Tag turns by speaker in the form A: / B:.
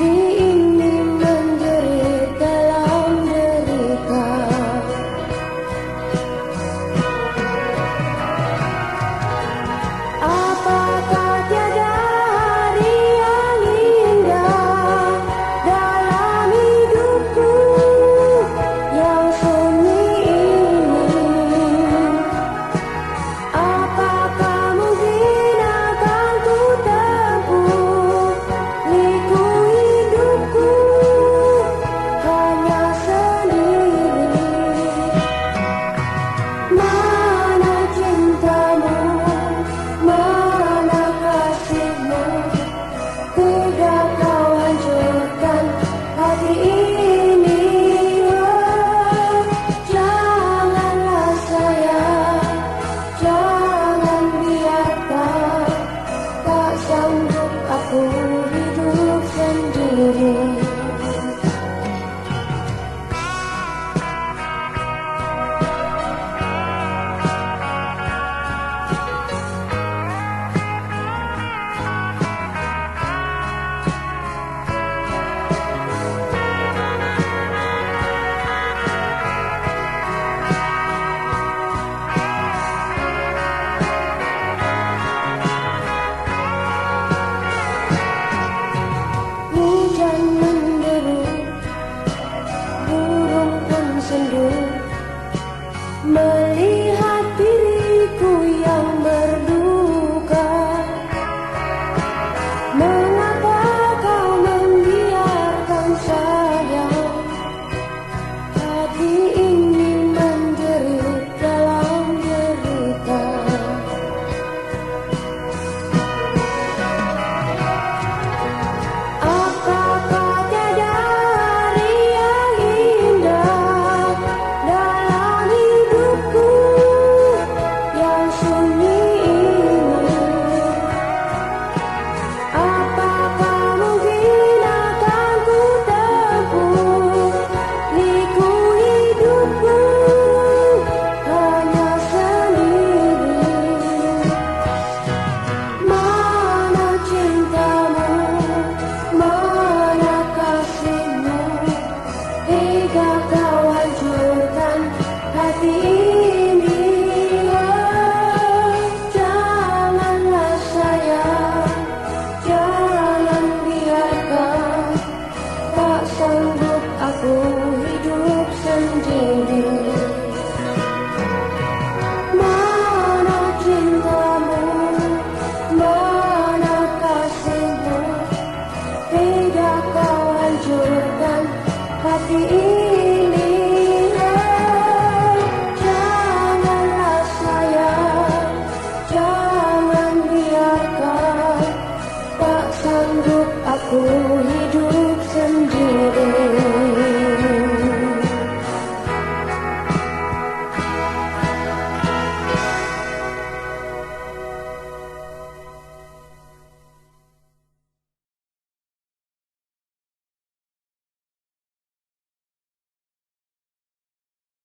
A: Hati be